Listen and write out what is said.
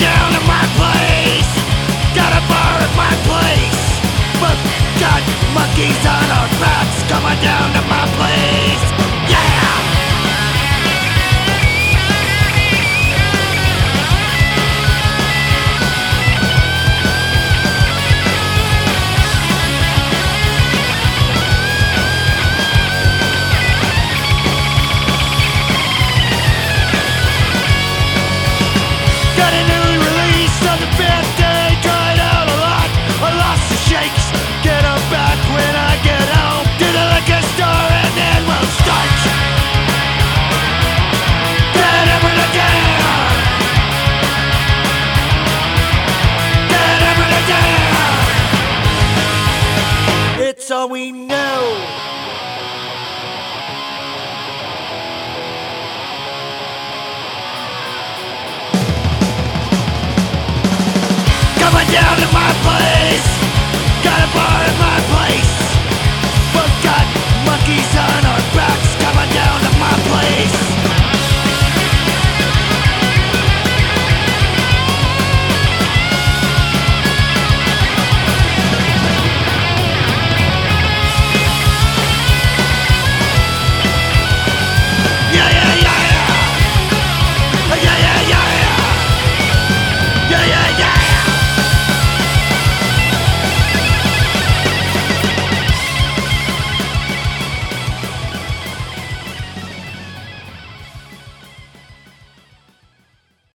down to my place. Got a bar at my place. But monkeys on our backs down all we know. down to my place Got a bar in my place